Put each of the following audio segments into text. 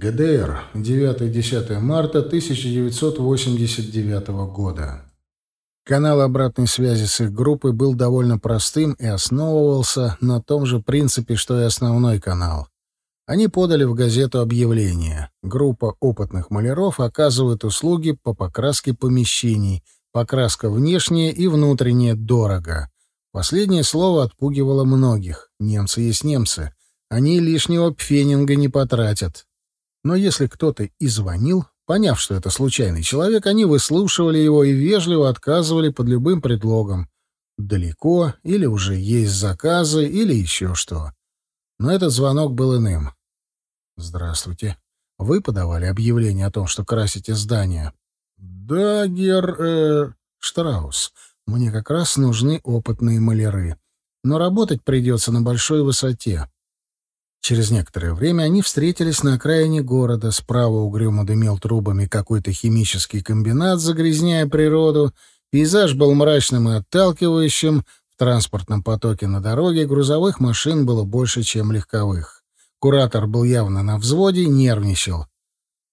ГДР. 9-10 марта 1989 года. Канал обратной связи с их группой был довольно простым и основывался на том же принципе, что и основной канал. Они подали в газету объявление. Группа опытных маляров оказывает услуги по покраске помещений. Покраска внешняя и внутренняя дорого. Последнее слово отпугивало многих. Немцы есть немцы. Они лишнего пфенинга не потратят. Но если кто-то и звонил, поняв, что это случайный человек, они выслушивали его и вежливо отказывали под любым предлогом. Далеко, или уже есть заказы, или еще что. Но этот звонок был иным. «Здравствуйте. Вы подавали объявление о том, что красите здание?» «Да, гер... Э, Штраус. Мне как раз нужны опытные маляры. Но работать придется на большой высоте. Через некоторое время они встретились на окраине города. Справа угрюмо дымел трубами какой-то химический комбинат, загрязняя природу. Пейзаж был мрачным и отталкивающим. В транспортном потоке на дороге грузовых машин было больше, чем легковых. Куратор был явно на взводе, нервничал.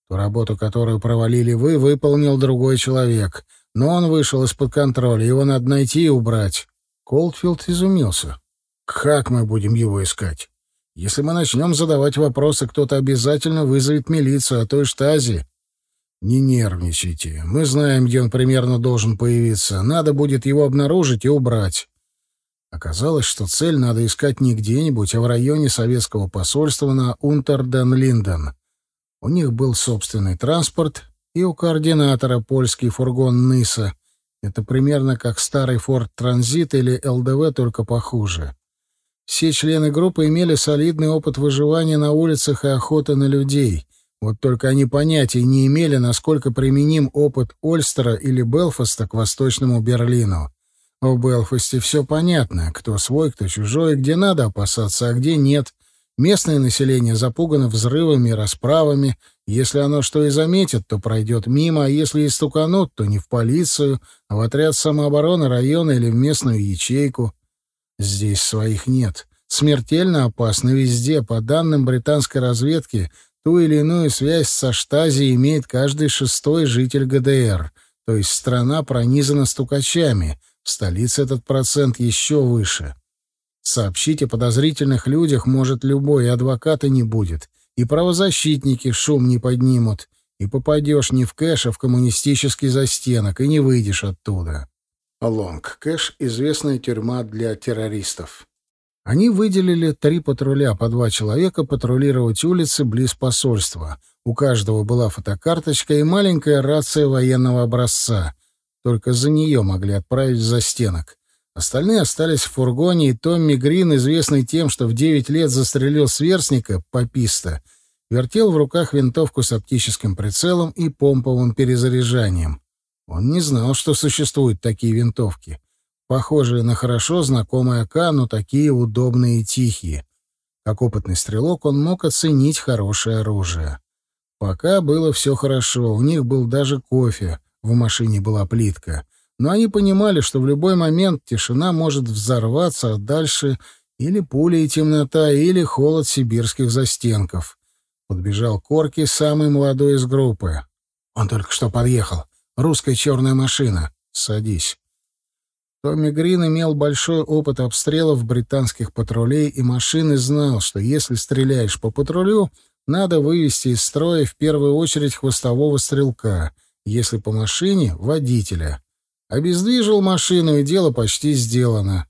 Ту работу, которую провалили вы, выполнил другой человек. Но он вышел из-под контроля, его надо найти и убрать. Колдфилд изумился. «Как мы будем его искать?» Если мы начнем задавать вопросы, кто-то обязательно вызовет милицию, а то и штази. Не нервничайте. Мы знаем, где он примерно должен появиться. Надо будет его обнаружить и убрать. Оказалось, что цель надо искать не где-нибудь, а в районе советского посольства на Унтерден-Линден. У них был собственный транспорт, и у координатора польский фургон Ныса. Это примерно как старый Форд Транзит или ЛДВ, только похуже. Все члены группы имели солидный опыт выживания на улицах и охоты на людей. Вот только они понятия не имели, насколько применим опыт Ольстера или Белфаста к Восточному Берлину. В Белфасте все понятно, кто свой, кто чужой, где надо опасаться, а где нет. Местное население запугано взрывами и расправами. Если оно что и заметит, то пройдет мимо, а если и стуканут, то не в полицию, а в отряд самообороны района или в местную ячейку. Здесь своих нет. Смертельно опасно везде. По данным британской разведки, ту или иную связь со Штази имеет каждый шестой житель ГДР. То есть страна пронизана стукачами. В столице этот процент еще выше. Сообщить о подозрительных людях может любой, и адвоката не будет. И правозащитники шум не поднимут. И попадешь не в кэш, а в коммунистический застенок, и не выйдешь оттуда. Лонг Кэш — известная тюрьма для террористов. Они выделили три патруля по два человека патрулировать улицы близ посольства. У каждого была фотокарточка и маленькая рация военного образца. Только за нее могли отправить в застенок. Остальные остались в фургоне, и Томми Грин, известный тем, что в девять лет застрелил сверстника, пописта, вертел в руках винтовку с оптическим прицелом и помповым перезаряжанием. Он не знал, что существуют такие винтовки. Похожие на хорошо знакомый АК, но такие удобные и тихие. Как опытный стрелок он мог оценить хорошее оружие. Пока было все хорошо, у них был даже кофе, в машине была плитка. Но они понимали, что в любой момент тишина может взорваться, а дальше или пуля и темнота, или холод сибирских застенков. Подбежал Корки, самый молодой из группы. Он только что подъехал. Русская черная машина. Садись. Томми Грин имел большой опыт обстрелов британских патрулей и машин и знал, что если стреляешь по патрулю, надо вывести из строя в первую очередь хвостового стрелка, если по машине — водителя. Обездвижил машину, и дело почти сделано.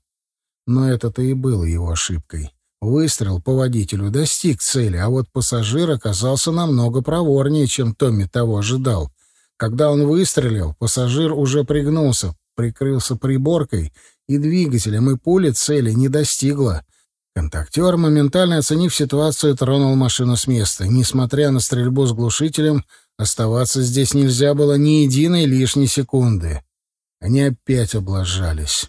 Но это-то и было его ошибкой. Выстрел по водителю достиг цели, а вот пассажир оказался намного проворнее, чем Томми того ожидал. Когда он выстрелил, пассажир уже пригнулся, прикрылся приборкой и двигателем, и пули цели не достигла. Контактер, моментально оценив ситуацию, тронул машину с места. Несмотря на стрельбу с глушителем, оставаться здесь нельзя было ни единой лишней секунды. Они опять облажались.